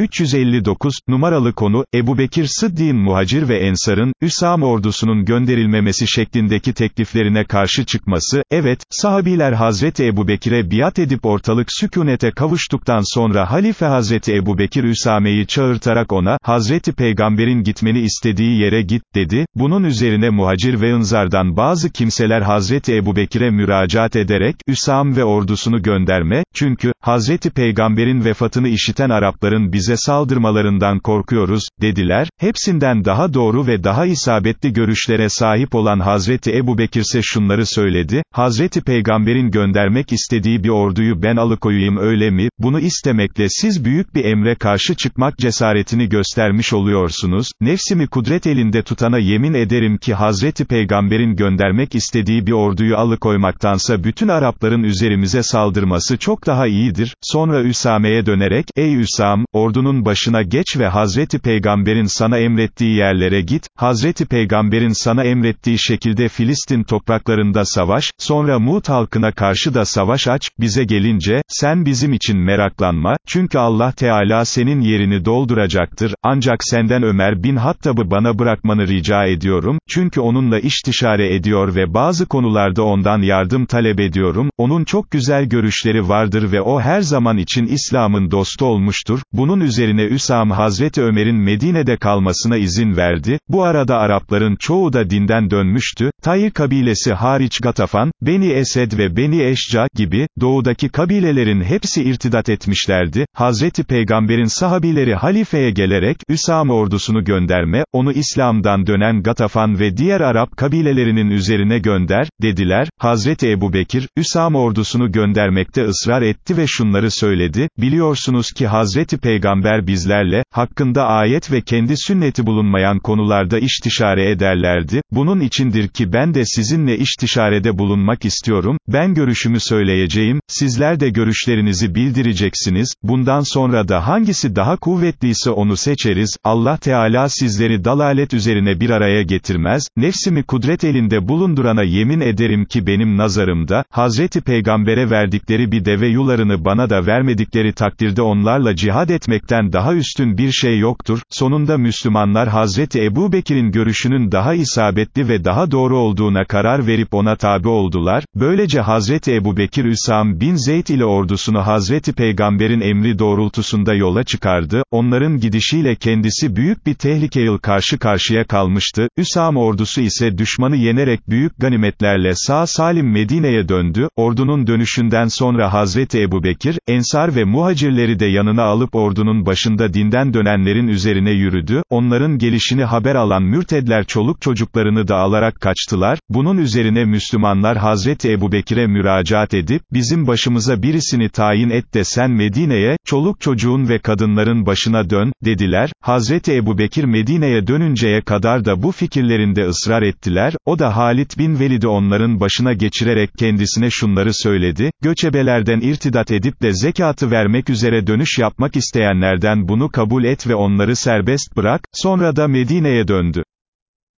359, numaralı konu, Ebu Bekir Sıddi'nin muhacir ve ensarın, Üsam ordusunun gönderilmemesi şeklindeki tekliflerine karşı çıkması, evet, sahabiler Hazreti Ebu Bekir'e biat edip ortalık sükunete kavuştuktan sonra Halife Hazreti Ebu Bekir Üsame'yi çağırtarak ona, Hazreti Peygamber'in gitmeni istediği yere git, dedi, bunun üzerine muhacir ve ınzardan bazı kimseler Hazreti Ebu Bekir'e müracaat ederek, Üsam ve ordusunu gönderme, çünkü, Hazreti Peygamber'in vefatını işiten Arapların bize saldırmalarından korkuyoruz, dediler, hepsinden daha doğru ve daha isabetli görüşlere sahip olan Hazreti Ebu Bekir ise şunları söyledi, Hazreti Peygamber'in göndermek istediği bir orduyu ben alıkoyayım öyle mi, bunu istemekle siz büyük bir emre karşı çıkmak cesaretini göstermiş oluyorsunuz, nefsimi kudret elinde tutana yemin ederim ki Hazreti Peygamber'in göndermek istediği bir orduyu alıkoymaktansa bütün Arapların üzerimize saldırması çok daha iyidir, sonra Üsame'ye dönerek, ey Üsam, ordunun başına geç ve Hazreti Peygamber'in sana emrettiği yerlere git, Hazreti Peygamber'in sana emrettiği şekilde Filistin topraklarında savaş, sonra Mut halkına karşı da savaş aç, bize gelince, sen bizim için meraklanma, çünkü Allah Teala senin yerini dolduracaktır, ancak senden Ömer bin Hattab'ı bana bırakmanı rica ediyorum, çünkü onunla iştişare ediyor ve bazı konularda ondan yardım talep ediyorum, onun çok güzel görüşleri vardır ve o her zaman için İslam'ın dostu olmuştur, bunun üzerine Üsam Hazreti Ömer'in Medine'de kalmasına izin verdi, bu arada Arapların çoğu da dinden dönmüştü, Tay kabilesi hariç Gatafan, Beni Esed ve Beni Eşca gibi, doğudaki kabilelerin hepsi irtidat etmişlerdi, Hazreti Peygamber'in sahabileri halifeye gelerek, Üsam ordusunu gönderme, onu İslam'dan dönen Gatafan ve diğer Arap kabilelerinin üzerine gönder, dediler, Hazreti Ebu Bekir, Üsam ordusunu göndermekte ısrar etti ve şunları söyledi, biliyorsunuz ki Hazreti Peygamber bizlerle, hakkında ayet ve kendi sünneti bulunmayan konularda iştişare ederlerdi, bunun içindir ki ben de sizinle iştişarede bulunmak istiyorum, ben görüşümü söyleyeceğim, sizler de görüşlerinizi bildireceksiniz, bundan sonra da hangisi daha kuvvetliyse onu seçeriz, Allah Teala sizleri dalalet üzerine bir araya getirmez, nefsimi kudret elinde bulundurana yemin ederim ki benim nazarımda, Hazreti Peygamber'e verdikleri bir deve yularını bana da vermedikleri takdirde onlarla cihad etmekten daha üstün bir şey yoktur, sonunda Müslümanlar Hazreti Ebu Bekir'in görüşünün daha isabetli ve daha doğru olduğuna karar verip ona tabi oldular, böylece Hazreti Ebu Bekir Üsam bin Zeyd ile ordusunu Hazreti Peygamber'in emri doğrultusunda yola çıkardı, onların gidişiyle kendisi büyük bir tehlikeye karşı karşıya kalmıştı, Üsam ordusu ise düşmanı yenerek büyük ganimetlerle sağ salim Medine'ye döndü, ordunun dönüşünden sonra Hazreti Ebu Bekir, Ensar ve muhacirleri de yanına alıp ordunun başında dinden dönenlerin üzerine yürüdü, onların gelişini haber alan mürtedler çoluk çocuklarını da alarak kaçtılar, bunun üzerine Müslümanlar Hazreti Ebu Bekir'e müracaat edip, bizim başımıza birisini tayin et de sen Medine'ye, çoluk çocuğun ve kadınların başına dön, dediler, Hazreti Ebu Bekir Medine'ye dönünceye kadar da bu fikirlerinde ısrar ettiler, o da Halit bin Velid'i onların başına geçirerek kendisine şunları söyledi, göçebelerden irtidat edip de zekatı vermek üzere dönüş yapmak isteyenlerden bunu kabul et ve onları serbest bırak, sonra da Medine'ye döndü.